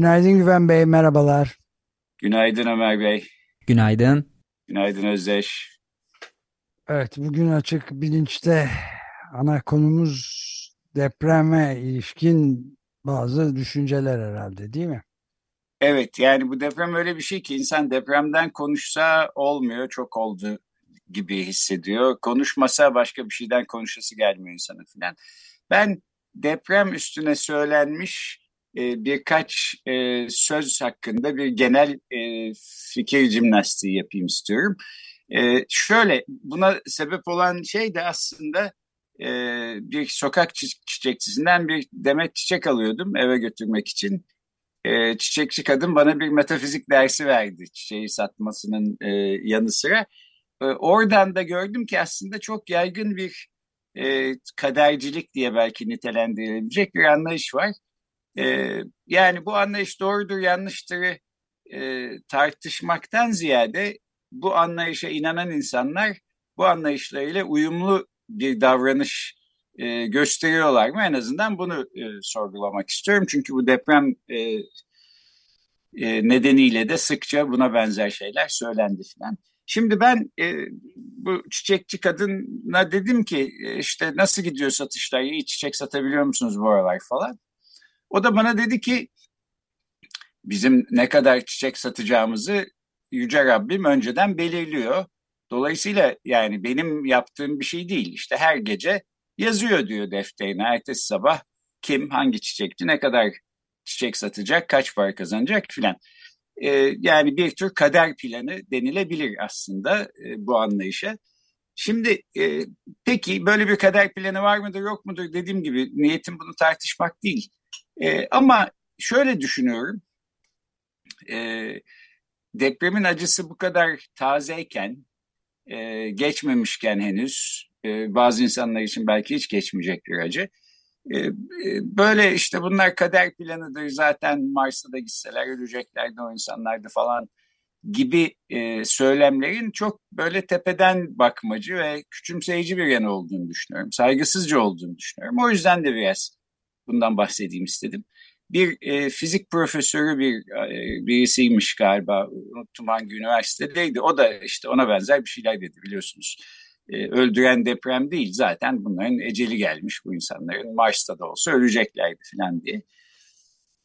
Günaydın Güven Bey, merhabalar. Günaydın Ömer Bey. Günaydın. Günaydın Özdeş. Evet, bugün açık bilinçte ana konumuz depreme ilişkin bazı düşünceler herhalde değil mi? Evet, yani bu deprem öyle bir şey ki insan depremden konuşsa olmuyor, çok oldu gibi hissediyor. Konuşmasa başka bir şeyden konuşası gelmiyor insanın filan. Ben deprem üstüne söylenmiş e, birkaç e, söz hakkında bir genel e, fikir jimnastiği yapayım istiyorum. E, şöyle, buna sebep olan şey de aslında bir sokak çiçekçisinden bir demet çiçek alıyordum eve götürmek için. Çiçekçi kadın bana bir metafizik dersi verdi çiçeği satmasının yanı sıra. Oradan da gördüm ki aslında çok yaygın bir kadercilik diye belki nitelendirilebilecek bir anlayış var. E, yani bu anlayış doğrudur yanlıştır e, tartışmaktan ziyade bu anlayışa inanan insanlar bu anlayışlarıyla uyumlu bir davranış e, gösteriyorlar mı? En azından bunu e, sorgulamak istiyorum. Çünkü bu deprem e, e, nedeniyle de sıkça buna benzer şeyler söylendi filan. Şimdi ben e, bu çiçekçi kadına dedim ki e, işte nasıl gidiyor satışlar, iyi çiçek satabiliyor musunuz bu aralar falan. O da bana dedi ki bizim ne kadar çiçek satacağımızı Yüce Rabbim önceden belirliyor. Dolayısıyla yani benim yaptığım bir şey değil. İşte her gece yazıyor diyor defterine. Ertesi sabah kim, hangi çiçekçi, ne kadar çiçek satacak, kaç para kazanacak filan e, yani bir tür kader planı denilebilir aslında e, bu anlayışa. Şimdi e, peki böyle bir kader planı var mıdır yok mudur dediğim gibi niyetim bunu tartışmak değil. E, ama şöyle düşünüyorum. E, depremin acısı bu kadar tazeyken, e, geçmemişken henüz, e, bazı insanlar için belki hiç geçmeyecek bir acı. Ee, e, böyle işte bunlar kader planıdır zaten Mars'a da gitseler öleceklerdi o insanlardı falan gibi e, söylemlerin çok böyle tepeden bakmacı ve küçümseyici bir yanı olduğunu düşünüyorum. Saygısızca olduğunu düşünüyorum. O yüzden de biraz bundan bahsedeyim istedim. Bir e, fizik profesörü bir e, birisiymiş galiba. Unuttum hangi üniversitedeydi. O da işte ona benzer bir şeyler dedi biliyorsunuz e, öldüren deprem değil zaten bunların eceli gelmiş bu insanların Mars'ta da olsa öleceklerdi falan diye.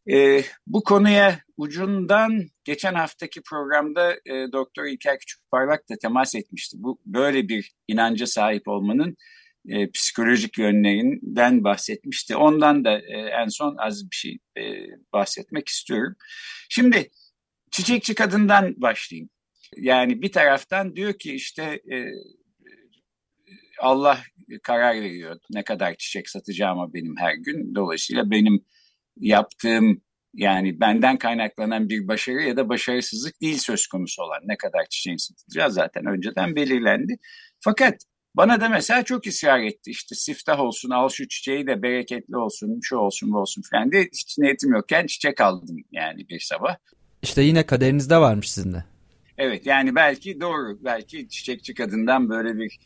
E, bu konuya ucundan geçen haftaki programda e, Doktor İlker Küçükparlak da temas etmişti. Bu böyle bir inanca sahip olmanın e, psikolojik yönlerinden bahsetmişti. Ondan da e, en son az bir şey e, bahsetmek istiyorum. Şimdi çiçekçi kadından başlayayım. Yani bir taraftan diyor ki işte e, Allah karar veriyor ne kadar çiçek satacağıma benim her gün. Dolayısıyla benim yaptığım yani benden kaynaklanan bir başarı ya da başarısızlık değil söz konusu olan ne kadar çiçeğin satılacağı zaten önceden belirlendi. Fakat bana da mesela çok ısrar etti işte siftah olsun al şu çiçeği de bereketli olsun şu olsun bu olsun falan diye hiç niyetim yokken çiçek aldım yani bir sabah. İşte yine kaderinizde varmış sizin de. Evet yani belki doğru belki çiçekçi kadından böyle bir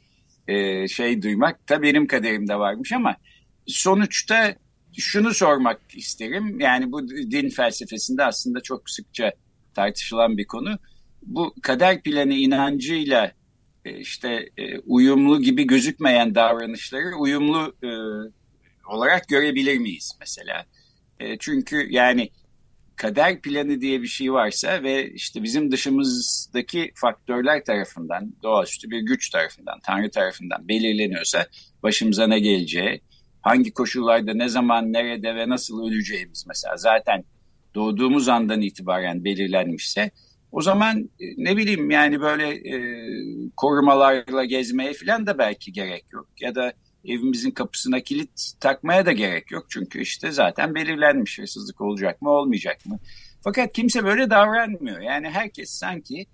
e, şey duymak da benim kaderimde varmış ama sonuçta şunu sormak isterim. Yani bu din felsefesinde aslında çok sıkça tartışılan bir konu. Bu kader planı inancıyla işte e, uyumlu gibi gözükmeyen davranışları uyumlu e, olarak görebilir miyiz mesela? E, çünkü yani kader planı diye bir şey varsa ve işte bizim dışımızdaki faktörler tarafından, doğaüstü bir güç tarafından, Tanrı tarafından belirleniyorsa başımıza ne geleceği, hangi koşullarda, ne zaman, nerede ve nasıl öleceğimiz mesela zaten doğduğumuz andan itibaren belirlenmişse o zaman e, ne bileyim yani böyle e, korumalarla gezmeye falan da belki gerek yok. Ya da evimizin kapısına kilit takmaya da gerek yok. Çünkü işte zaten belirlenmiş hırsızlık olacak mı olmayacak mı. Fakat kimse böyle davranmıyor. Yani herkes sanki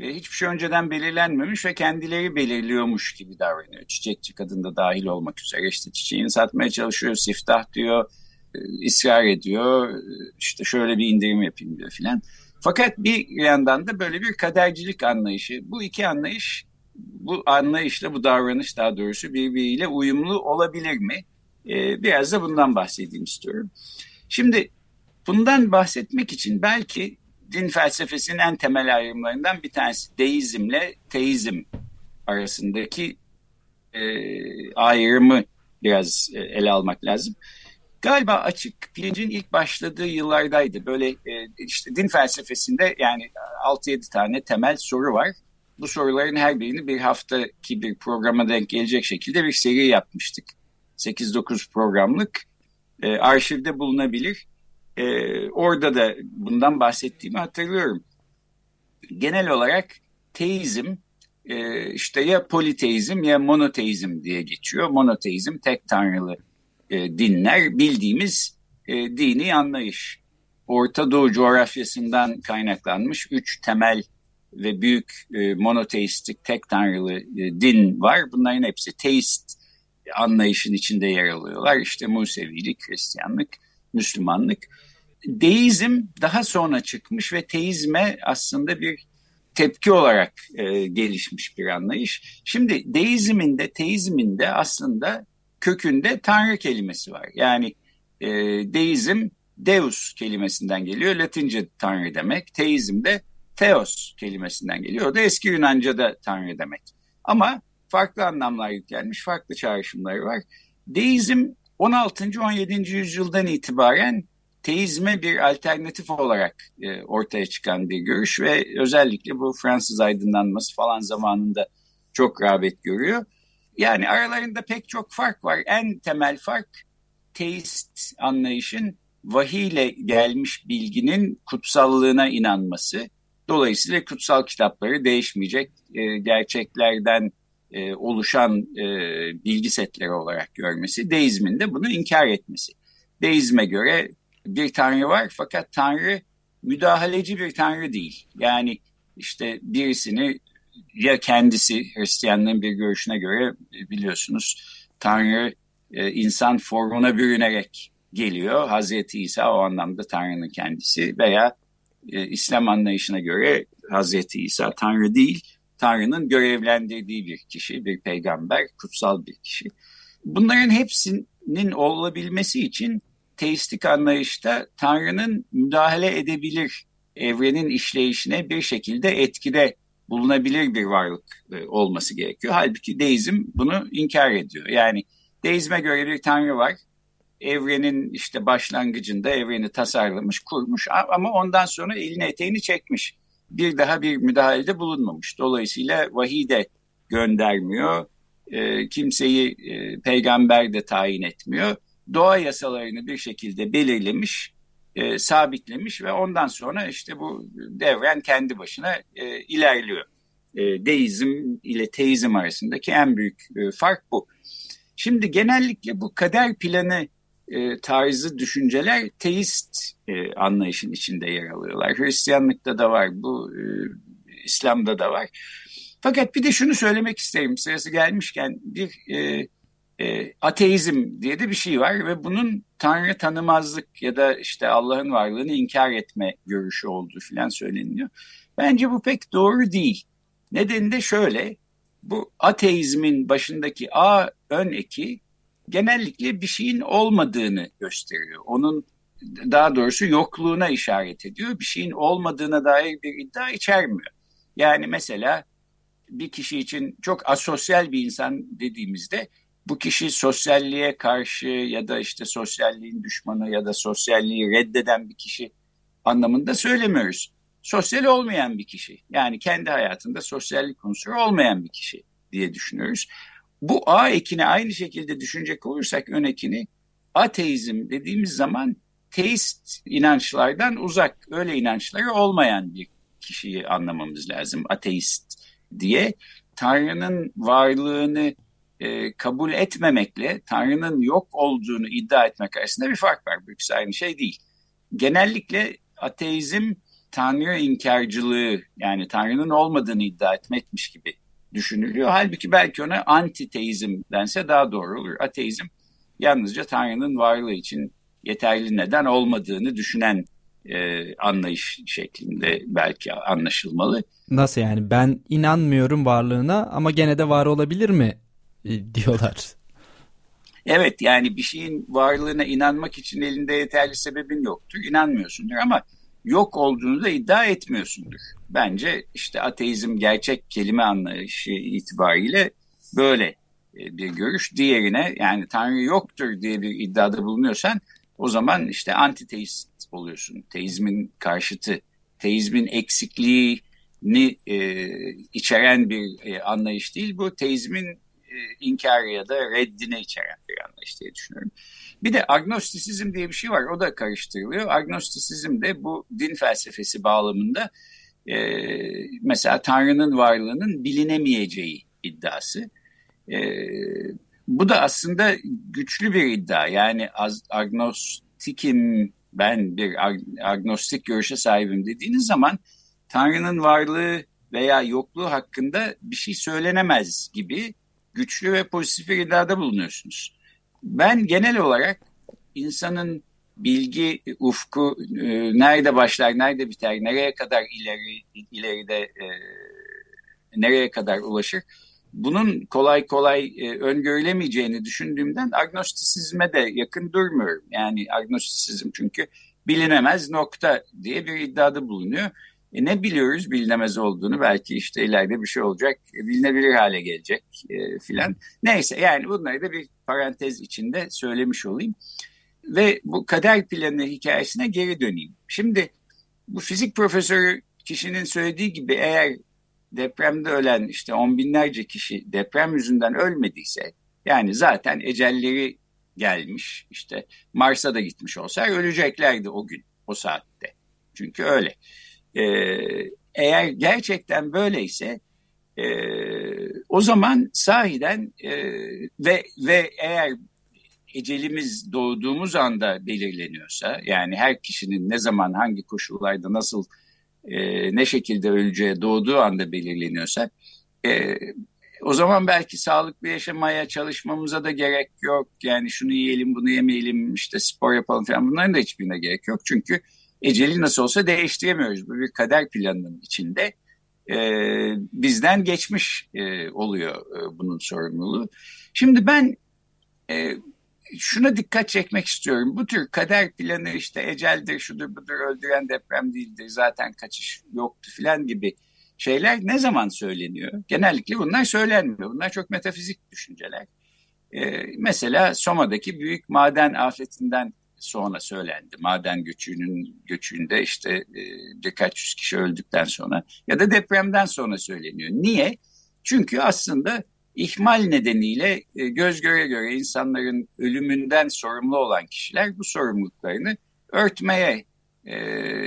e, hiçbir şey önceden belirlenmemiş ve kendileri belirliyormuş gibi davranıyor. Çiçekçi kadın da dahil olmak üzere işte çiçeğini satmaya çalışıyor, siftah diyor, e, ısrar ediyor, e, işte şöyle bir indirim yapayım diyor filan. Fakat bir yandan da böyle bir kadercilik anlayışı. Bu iki anlayış, bu anlayışla bu davranış daha doğrusu birbiriyle uyumlu olabilir mi? Biraz da bundan bahsedeyim istiyorum. Şimdi bundan bahsetmek için belki din felsefesinin en temel ayrımlarından bir tanesi deizmle teizm arasındaki e, ayrımı biraz e, ele almak lazım. Galiba açık bilincin ilk başladığı yıllardaydı. Böyle e, işte din felsefesinde yani 6-7 tane temel soru var. Bu soruların her birini bir haftaki bir programa denk gelecek şekilde bir seri yapmıştık. 8-9 programlık e, arşivde bulunabilir. E, orada da bundan bahsettiğimi hatırlıyorum. Genel olarak teizm işte ya politeizm ya monoteizm diye geçiyor. Monoteizm tek tanrılı e, dinler bildiğimiz e, dini anlayış. Orta Doğu coğrafyasından kaynaklanmış üç temel ve büyük e, monoteistik tek tanrılı e, din var. Bunların hepsi teist anlayışın içinde yer alıyorlar. İşte Musevilik, Hristiyanlık, Müslümanlık deizm daha sonra çıkmış ve teizme aslında bir tepki olarak e, gelişmiş bir anlayış. Şimdi deizmin de teizmin de aslında kökünde tanrı kelimesi var. Yani e, deizm deus kelimesinden geliyor. Latince tanrı demek. Teizm de theos kelimesinden geliyor. O da eski Yunanca'da tanrı demek. Ama farklı anlamlar yüklenmiş, farklı çağrışımları var. Deizm 16. 17. yüzyıldan itibaren teizme bir alternatif olarak e, ortaya çıkan bir görüş ve özellikle bu Fransız aydınlanması falan zamanında çok rağbet görüyor. Yani aralarında pek çok fark var. En temel fark teist anlayışın vahiyle gelmiş bilginin kutsallığına inanması. Dolayısıyla kutsal kitapları değişmeyecek e, gerçeklerden e, oluşan e, bilgi setleri olarak görmesi. Deizmin de bunu inkar etmesi. Deizme göre bir tanrı var fakat tanrı müdahaleci bir tanrı değil. Yani işte birisini ya kendisi Hristiyanlığın bir görüşüne göre biliyorsunuz Tanrı e, insan formuna bürünerek geliyor. Hazreti İsa o anlamda Tanrı'nın kendisi veya e, İslam anlayışına göre Hazreti İsa Tanrı değil, Tanrı'nın görevlendirdiği bir kişi, bir peygamber, kutsal bir kişi. Bunların hepsinin olabilmesi için teistik anlayışta Tanrı'nın müdahale edebilir evrenin işleyişine bir şekilde etkide bulunabilir bir varlık e, olması gerekiyor. Halbuki deizm bunu inkar ediyor. Yani deizme göre bir Tanrı var. Evrenin işte başlangıcında evreni tasarlamış, kurmuş ama ondan sonra elini eteğini çekmiş. Bir daha bir müdahalede bulunmamış. Dolayısıyla vahiy de göndermiyor. E, kimseyi e, peygamber de tayin etmiyor doğa yasalarını bir şekilde belirlemiş, e, sabitlemiş ve ondan sonra işte bu devren kendi başına e, ilerliyor. E, deizm ile teizm arasındaki en büyük e, fark bu. Şimdi genellikle bu kader planı e, tarzı düşünceler teist e, anlayışın içinde yer alıyorlar. Hristiyanlıkta da var, bu e, İslam'da da var. Fakat bir de şunu söylemek isterim sırası gelmişken bir e, e, ateizm diye de bir şey var ve bunun Tanrı tanımazlık ya da işte Allah'ın varlığını inkar etme görüşü olduğu filan söyleniyor. Bence bu pek doğru değil. Nedeni de şöyle, bu ateizmin başındaki A ön eki genellikle bir şeyin olmadığını gösteriyor. Onun daha doğrusu yokluğuna işaret ediyor. Bir şeyin olmadığına dair bir iddia içermiyor. Yani mesela bir kişi için çok asosyal bir insan dediğimizde bu kişi sosyalliğe karşı ya da işte sosyalliğin düşmanı ya da sosyalliği reddeden bir kişi anlamında söylemiyoruz. Sosyal olmayan bir kişi yani kendi hayatında sosyallik unsuru olmayan bir kişi diye düşünüyoruz. Bu A ekini aynı şekilde düşünecek olursak ön ekini ateizm dediğimiz zaman teist inançlardan uzak öyle inançları olmayan bir kişiyi anlamamız lazım ateist diye. Tanrı'nın varlığını e, kabul etmemekle Tanrı'nın yok olduğunu iddia etmek arasında bir fark var. Bu ikisi aynı şey değil. Genellikle ateizm Tanrı inkarcılığı yani Tanrı'nın olmadığını iddia etmekmiş gibi düşünülüyor. Halbuki belki ona antiteizm dense daha doğru olur. Ateizm yalnızca Tanrı'nın varlığı için yeterli neden olmadığını düşünen e, anlayış şeklinde belki anlaşılmalı. Nasıl yani ben inanmıyorum varlığına ama gene de var olabilir mi diyorlar. Evet yani bir şeyin varlığına inanmak için elinde yeterli sebebin yoktur. İnanmıyorsundur ama yok olduğunu da iddia etmiyorsundur. Bence işte ateizm gerçek kelime anlayışı itibariyle böyle e, bir görüş. Diğerine yani Tanrı yoktur diye bir iddiada bulunuyorsan o zaman işte antiteist oluyorsun. Teizmin karşıtı, teizmin eksikliğini e, içeren bir e, anlayış değil. Bu teizmin e, inkarı ya da reddine içeren bir anlayış diye düşünüyorum. Bir de agnostisizm diye bir şey var. O da karıştırılıyor. Agnostisizm de bu din felsefesi bağlamında e, mesela Tanrı'nın varlığının bilinemeyeceği iddiası. E, bu da aslında güçlü bir iddia. Yani agnostikim ben bir agnostik görüşe sahibim dediğiniz zaman Tanrı'nın varlığı veya yokluğu hakkında bir şey söylenemez gibi güçlü ve pozitif bir iddiada bulunuyorsunuz. Ben genel olarak insanın bilgi ufku e, nerede başlar, nerede biter, nereye kadar ileri ileride e, nereye kadar ulaşır bunun kolay kolay e, öngörülemeyeceğini düşündüğümden agnostisizme de yakın durmuyorum. Yani agnostisizm çünkü bilinemez nokta diye bir iddiada bulunuyor. E ne biliyoruz bilinemez olduğunu belki işte ileride bir şey olacak e, bilinebilir hale gelecek e, filan. Neyse yani bunları da bir parantez içinde söylemiş olayım. Ve bu kader planı hikayesine geri döneyim. Şimdi bu fizik profesörü kişinin söylediği gibi eğer depremde ölen işte on binlerce kişi deprem yüzünden ölmediyse yani zaten ecelleri gelmiş işte Mars'a da gitmiş olsa öleceklerdi o gün o saatte. Çünkü öyle. Ee, eğer gerçekten böyleyse e, o zaman sahiden e, ve ve eğer ecelimiz doğduğumuz anda belirleniyorsa yani her kişinin ne zaman hangi koşullarda nasıl e, ne şekilde öleceği doğduğu anda belirleniyorsa e, o zaman belki sağlıklı yaşamaya çalışmamıza da gerek yok. Yani şunu yiyelim bunu yemeyelim işte spor yapalım falan bunların da hiçbirine gerek yok. Çünkü eceli nasıl olsa değiştiremiyoruz. Bu bir kader planının içinde e, bizden geçmiş e, oluyor e, bunun sorumluluğu. Şimdi ben e, şuna dikkat çekmek istiyorum. Bu tür kader planı işte eceldir, şudur budur, öldüren deprem değildir, zaten kaçış yoktu filan gibi şeyler ne zaman söyleniyor? Genellikle bunlar söylenmiyor. Bunlar çok metafizik düşünceler. Ee, mesela Soma'daki büyük maden afetinden sonra söylendi. Maden göçünün göçünde işte e, birkaç yüz kişi öldükten sonra ya da depremden sonra söyleniyor. Niye? Çünkü aslında ihmal nedeniyle e, göz göre göre insanların ölümünden sorumlu olan kişiler bu sorumluluklarını örtmeye, e,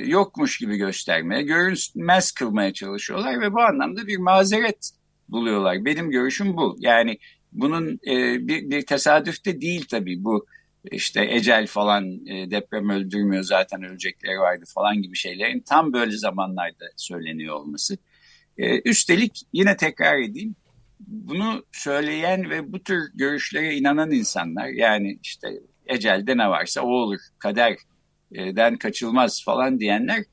yokmuş gibi göstermeye, görünmez kılmaya çalışıyorlar ve bu anlamda bir mazeret buluyorlar. Benim görüşüm bu. Yani bunun e, bir, bir tesadüf de değil tabii bu işte ecel falan deprem öldürmüyor zaten ölecekleri vardı falan gibi şeylerin tam böyle zamanlarda söyleniyor olması. Üstelik yine tekrar edeyim bunu söyleyen ve bu tür görüşlere inanan insanlar yani işte ecelde ne varsa o olur, kaderden kaçılmaz falan diyenler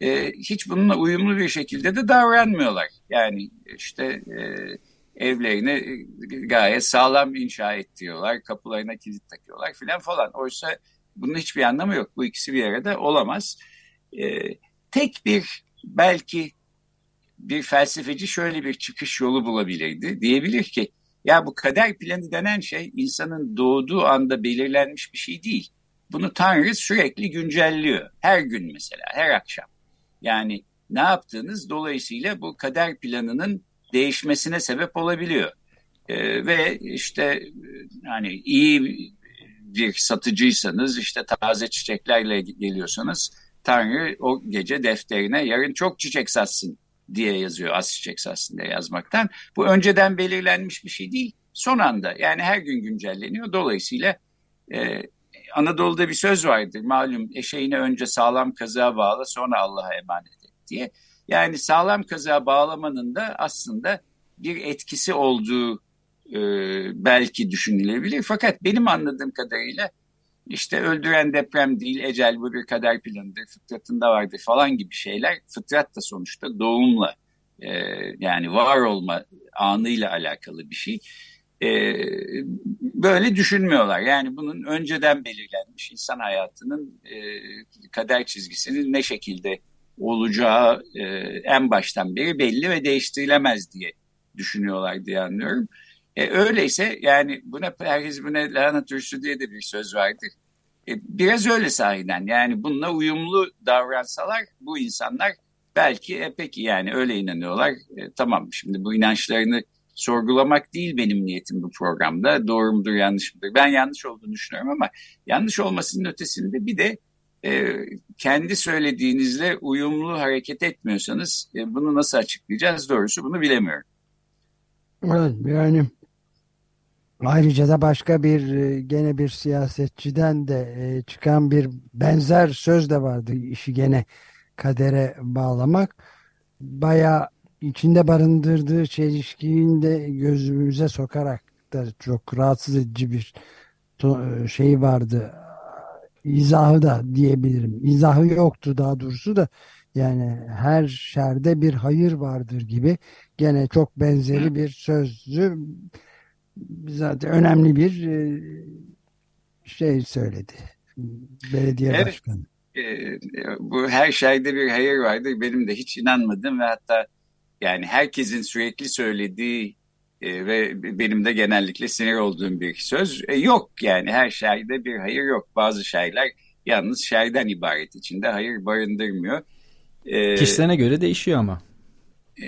e, hiç bununla uyumlu bir şekilde de davranmıyorlar. Yani işte e, evlerini gayet sağlam inşa ettiriyorlar, kapılarına kilit takıyorlar filan falan. Oysa bunun hiçbir anlamı yok. Bu ikisi bir arada olamaz. E, tek bir belki bir felsefeci şöyle bir çıkış yolu bulabilirdi. Diyebilir ki ya bu kader planı denen şey insanın doğduğu anda belirlenmiş bir şey değil. Bunu Tanrı sürekli güncelliyor. Her gün mesela, her akşam. Yani ne yaptığınız dolayısıyla bu kader planının değişmesine sebep olabiliyor. Ee, ve işte hani iyi bir satıcıysanız işte taze çiçeklerle geliyorsanız Tanrı o gece defterine yarın çok çiçek satsın diye yazıyor as çiçek aslında yazmaktan. Bu önceden belirlenmiş bir şey değil. son anda yani her gün güncelleniyor. Dolayısıyla e, Anadolu'da bir söz vardır malum eşeğini önce sağlam kazığa bağla sonra Allah'a emanet et diye. Yani sağlam kazığa bağlamanın da aslında bir etkisi olduğu e, belki düşünülebilir. Fakat benim anladığım kadarıyla işte öldüren deprem değil, ecel bir kader planıdır, fıtratında vardır falan gibi şeyler. Fıtrat da sonuçta doğumla e, yani var olma anıyla alakalı bir şey. E, böyle düşünmüyorlar. Yani bunun önceden belirlenmiş insan hayatının e, kader çizgisinin ne şekilde olacağı e, en baştan beri belli ve değiştirilemez diye düşünüyorlar diye anlıyorum. E, öyleyse yani buna perhiz buna lanet ürsü diye de bir söz vardır. E, biraz öyle sahiden yani bununla uyumlu davransalar bu insanlar belki e, peki yani öyle inanıyorlar. E, tamam şimdi bu inançlarını sorgulamak değil benim niyetim bu programda. Doğru mudur yanlış mıdır? Ben yanlış olduğunu düşünüyorum ama yanlış olmasının ötesinde bir de e, kendi söylediğinizle uyumlu hareket etmiyorsanız e, bunu nasıl açıklayacağız? Doğrusu bunu bilemiyorum. Evet yani ayrıca da başka bir e, gene bir siyasetçiden de çıkan bir benzer söz de vardı işi gene kadere bağlamak. Baya içinde barındırdığı çelişkiyi de gözümüze sokarak da çok rahatsız edici bir şey vardı. İzahı da diyebilirim. İzahı yoktu daha doğrusu da yani her şerde bir hayır vardır gibi gene çok benzeri bir sözü zaten önemli bir e, şey söyledi. Belediye evet. başkanı. E, bu her şeyde bir hayır vardır. Benim de hiç inanmadım ve hatta yani herkesin sürekli söylediği e, ve benim de genellikle sinir olduğum bir söz e, yok yani her şeyde bir hayır yok. Bazı şeyler yalnız şeyden ibaret içinde hayır barındırmıyor. E, Kişilerine göre değişiyor ama. E,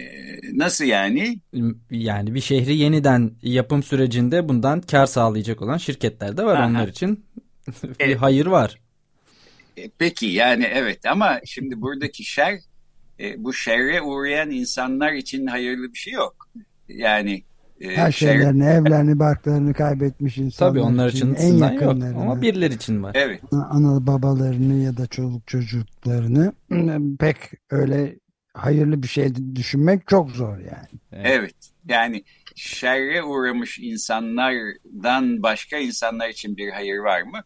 nasıl yani? Yani bir şehri yeniden yapım sürecinde bundan kar sağlayacak olan şirketler de var Aha. onlar için. bir hayır var. E, peki yani evet ama şimdi buradaki şer e, bu şerre uğrayan insanlar için hayırlı bir şey yok. Yani e, her şeylerini, şer... evlerini, barklarını kaybetmiş insanlar Tabii onlar için, için en yakınlarını. Yok, ama birileri için var. Evet. Ana babalarını ya da çoluk çocuklarını pek öyle hayırlı bir şey düşünmek çok zor yani. Evet. evet. Yani şerre uğramış insanlardan başka insanlar için bir hayır var mı?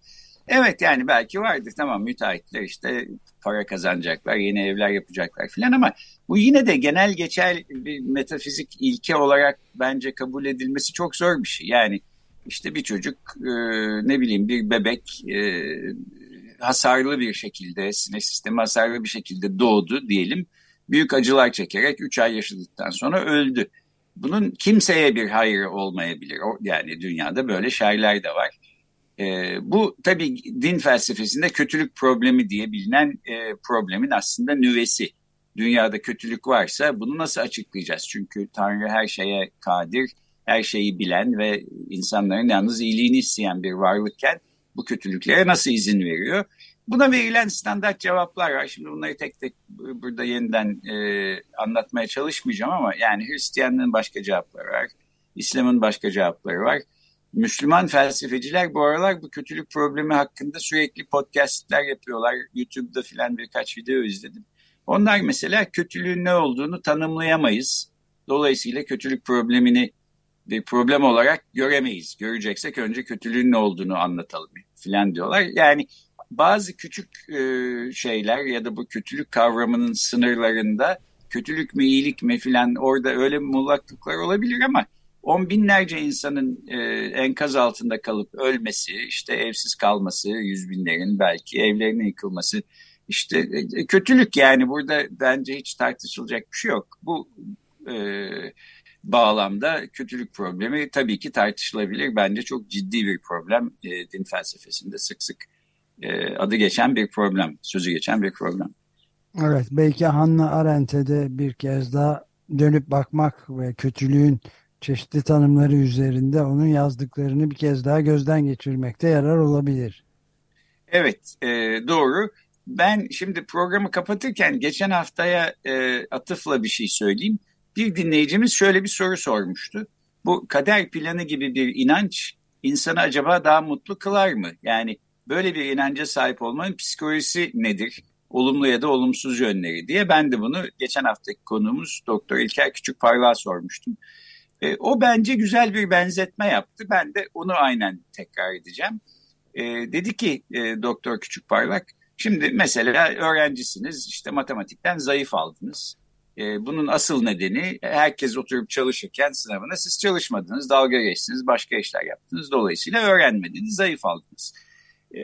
Evet yani belki vardır tamam müteahhitler işte para kazanacaklar, yeni evler yapacaklar filan ama bu yine de genel geçer bir metafizik ilke olarak bence kabul edilmesi çok zor bir şey. Yani işte bir çocuk e, ne bileyim bir bebek e, hasarlı bir şekilde, sinir sistemi hasarlı bir şekilde doğdu diyelim. Büyük acılar çekerek 3 ay yaşadıktan sonra öldü. Bunun kimseye bir hayrı olmayabilir. Yani dünyada böyle şairler de var. E, bu tabii din felsefesinde kötülük problemi diye bilinen e, problemin aslında nüvesi. Dünyada kötülük varsa bunu nasıl açıklayacağız? Çünkü Tanrı her şeye kadir, her şeyi bilen ve insanların yalnız iyiliğini isteyen bir varlıkken bu kötülüklere nasıl izin veriyor? Buna verilen standart cevaplar var. Şimdi bunları tek tek burada yeniden e, anlatmaya çalışmayacağım ama yani Hristiyanlığın başka cevapları var. İslam'ın başka cevapları var. Müslüman felsefeciler bu aralar bu kötülük problemi hakkında sürekli podcastler yapıyorlar. YouTube'da filan birkaç video izledim. Onlar mesela kötülüğün ne olduğunu tanımlayamayız. Dolayısıyla kötülük problemini bir problem olarak göremeyiz. Göreceksek önce kötülüğün ne olduğunu anlatalım filan diyorlar. Yani bazı küçük e, şeyler ya da bu kötülük kavramının sınırlarında kötülük mü iyilik mi filan orada öyle mullaklıklar olabilir ama on binlerce insanın e, enkaz altında kalıp ölmesi, işte evsiz kalması, yüz binlerin belki evlerine yıkılması, işte e, kötülük yani burada bence hiç tartışılacak bir şey yok. Bu e, bağlamda kötülük problemi tabii ki tartışılabilir. Bence çok ciddi bir problem e, din felsefesinde sık sık e, adı geçen bir problem, sözü geçen bir problem. Evet, belki Hannah Arendt'e de bir kez daha dönüp bakmak ve kötülüğün çeşitli tanımları üzerinde onun yazdıklarını bir kez daha gözden geçirmekte yarar olabilir. Evet e, doğru. Ben şimdi programı kapatırken geçen haftaya e, atıfla bir şey söyleyeyim. Bir dinleyicimiz şöyle bir soru sormuştu. bu kader planı gibi bir inanç insanı acaba daha mutlu kılar mı? Yani böyle bir inanca sahip olmanın psikolojisi nedir? Olumlu ya da olumsuz yönleri diye ben de bunu geçen haftaki konuğumuz Doktor İlker Küçükparlak'a sormuştum. E, o bence güzel bir benzetme yaptı. Ben de onu aynen tekrar edeceğim. E, dedi ki e, Doktor Küçükparlak, şimdi mesela öğrencisiniz işte matematikten zayıf aldınız. E, bunun asıl nedeni herkes oturup çalışırken sınavına siz çalışmadınız, dalga geçtiniz, başka işler yaptınız. Dolayısıyla öğrenmediniz, zayıf aldınız. E,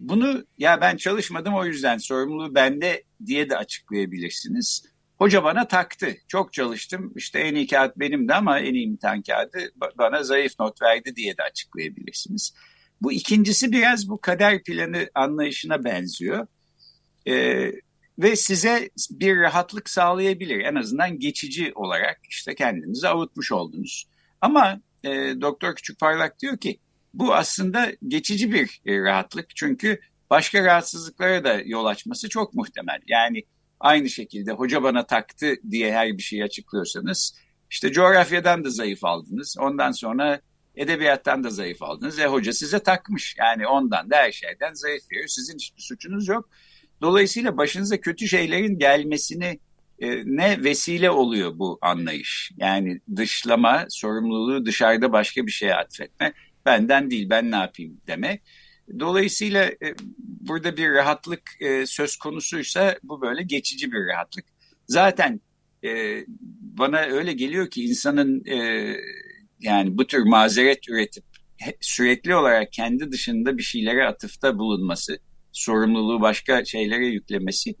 bunu ya ben çalışmadım o yüzden sorumluluğu bende diye de açıklayabilirsiniz. Hoca bana taktı. Çok çalıştım. İşte en iyi kağıt benimdi ama en iyi imtihan kağıdı bana zayıf not verdi diye de açıklayabilirsiniz. Bu ikincisi biraz bu kader planı anlayışına benziyor. Ee, ve size bir rahatlık sağlayabilir. En azından geçici olarak işte kendinizi avutmuş oldunuz. Ama e, Doktor Küçükparlak diyor ki bu aslında geçici bir e, rahatlık. Çünkü başka rahatsızlıklara da yol açması çok muhtemel. Yani aynı şekilde hoca bana taktı diye her bir şeyi açıklıyorsanız işte coğrafyadan da zayıf aldınız. Ondan sonra edebiyattan da zayıf aldınız. E hoca size takmış. Yani ondan da her şeyden zayıf veriyor. Sizin hiçbir suçunuz yok. Dolayısıyla başınıza kötü şeylerin gelmesini e, ne vesile oluyor bu anlayış. Yani dışlama, sorumluluğu dışarıda başka bir şeye atfetme. Benden değil ben ne yapayım demek. Dolayısıyla e, burada bir rahatlık e, söz konusuysa bu böyle geçici bir rahatlık. Zaten e, bana öyle geliyor ki insanın e, yani bu tür mazeret üretip sürekli olarak kendi dışında bir şeylere atıfta bulunması, sorumluluğu başka şeylere yüklemesi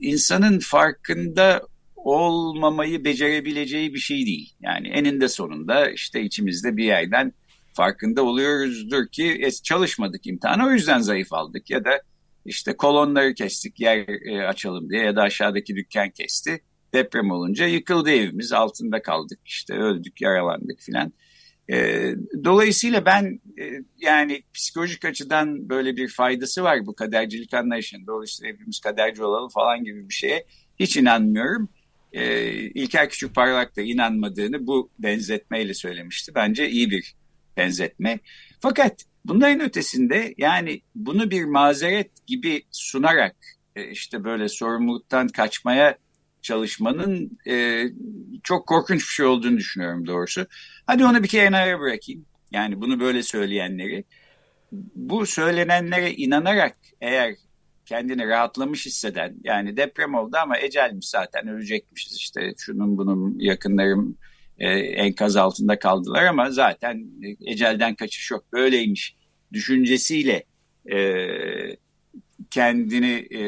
insanın farkında olmamayı becerebileceği bir şey değil. Yani eninde sonunda işte içimizde bir yerden farkında oluyoruzdur ki çalışmadık imtihanı o yüzden zayıf aldık ya da işte kolonları kestik yer e, açalım diye ya da aşağıdaki dükkan kesti. Deprem olunca yıkıldı evimiz altında kaldık işte öldük yaralandık filan. E, dolayısıyla ben e, yani psikolojik açıdan böyle bir faydası var bu kadercilik anlayışının. Dolayısıyla hepimiz kaderci olalım falan gibi bir şeye hiç inanmıyorum. E, İlker Küçükparlak da inanmadığını bu benzetmeyle söylemişti. Bence iyi bir benzetme. Fakat bunların ötesinde yani bunu bir mazeret gibi sunarak e, işte böyle sorumluluktan kaçmaya çalışmanın e, çok korkunç bir şey olduğunu düşünüyorum doğrusu. Hadi onu bir kenara bırakayım. Yani bunu böyle söyleyenleri. Bu söylenenlere inanarak eğer kendini rahatlamış hisseden yani deprem oldu ama ecelmiş zaten ölecekmişiz işte şunun bunun yakınlarım e, enkaz altında kaldılar ama zaten ecelden kaçış yok böyleymiş düşüncesiyle e, kendini e,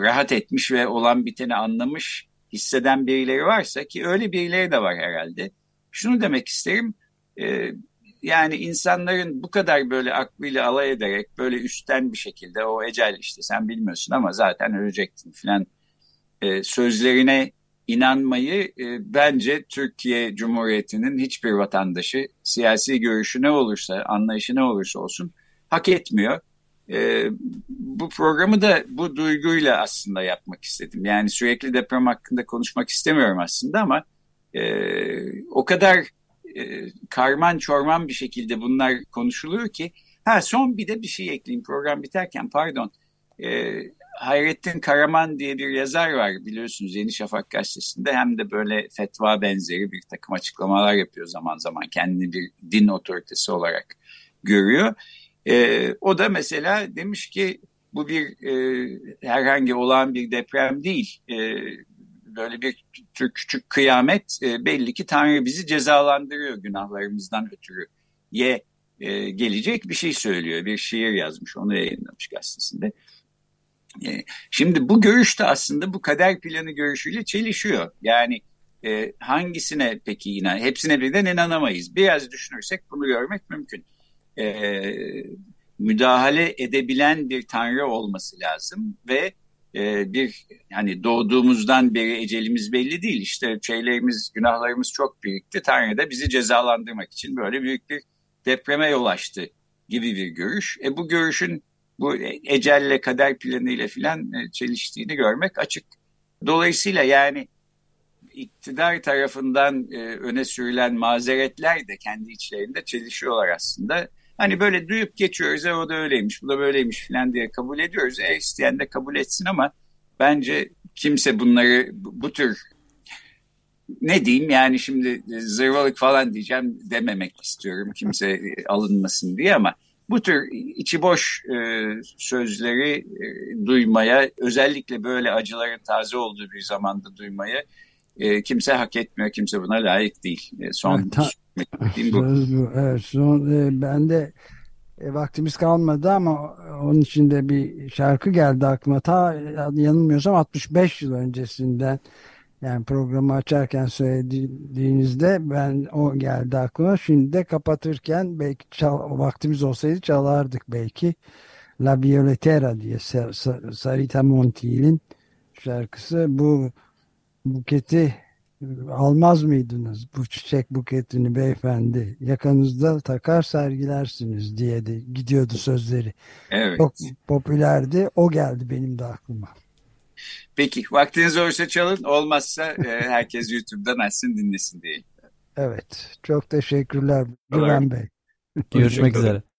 rahat etmiş ve olan biteni anlamış hisseden birileri varsa ki öyle birileri de var herhalde. Şunu demek isterim e, yani insanların bu kadar böyle aklıyla alay ederek böyle üstten bir şekilde o ecel işte sen bilmiyorsun ama zaten ölecektin filan sözlerine inanmayı e, bence Türkiye Cumhuriyeti'nin hiçbir vatandaşı siyasi görüşü ne olursa, anlayışı ne olursa olsun hak etmiyor. E, bu programı da bu duyguyla aslında yapmak istedim. Yani sürekli deprem hakkında konuşmak istemiyorum aslında ama e, o kadar e, karman çorman bir şekilde bunlar konuşuluyor ki. Ha son bir de bir şey ekleyeyim program biterken pardon. E, Hayrettin Karaman diye bir yazar var biliyorsunuz Yeni Şafak gazetesinde hem de böyle fetva benzeri bir takım açıklamalar yapıyor zaman zaman kendini bir din otoritesi olarak görüyor. E, o da mesela demiş ki bu bir e, herhangi olan bir deprem değil. E, böyle bir küçük kıyamet e, belli ki Tanrı bizi cezalandırıyor günahlarımızdan ötürü. Ye e, gelecek bir şey söylüyor. Bir şiir yazmış onu yayınlamış gazetesinde. E, şimdi bu görüş de aslında bu kader planı görüşüyle çelişiyor. Yani e, hangisine peki inan? Hepsine birden inanamayız. Biraz düşünürsek bunu görmek mümkün. E, müdahale edebilen bir tanrı olması lazım ve e, bir hani doğduğumuzdan beri ecelimiz belli değil. İşte şeylerimiz, günahlarımız çok birikti. Tanrı da bizi cezalandırmak için böyle büyük bir depreme yol açtı gibi bir görüş. E, bu görüşün bu ecelle kader planıyla filan e, çeliştiğini görmek açık. Dolayısıyla yani iktidar tarafından e, öne sürülen mazeretler de kendi içlerinde çelişiyorlar aslında. Hani böyle duyup geçiyoruz, e, o da öyleymiş, bu da böyleymiş falan diye kabul ediyoruz. E, isteyen de kabul etsin ama bence kimse bunları bu, tür ne diyeyim yani şimdi zırvalık falan diyeceğim dememek istiyorum kimse e, alınmasın diye ama bu tür içi boş e, sözleri e, duymaya özellikle böyle acıların taze olduğu bir zamanda duymaya e, kimse hak etmiyor kimse buna layık değil. E, son evet, ta, bu. bu. Evet, son, e, ben de e, vaktimiz kalmadı ama onun için de bir şarkı geldi aklıma ta yanılmıyorsam 65 yıl öncesinden yani programı açarken söylediğinizde ben o geldi aklıma. Şimdi de kapatırken belki çal, vaktimiz olsaydı çalardık belki. La Violetera diye Sarita Montiel'in şarkısı. Bu buketi almaz mıydınız bu çiçek buketini beyefendi yakanızda takar sergilersiniz diye de gidiyordu sözleri. Evet. Çok popülerdi o geldi benim de aklıma. Peki vaktiniz olursa çalın olmazsa e, herkes YouTube'dan açsın dinlesin diye. Evet çok teşekkürler Güven Bey. Görüşmek üzere.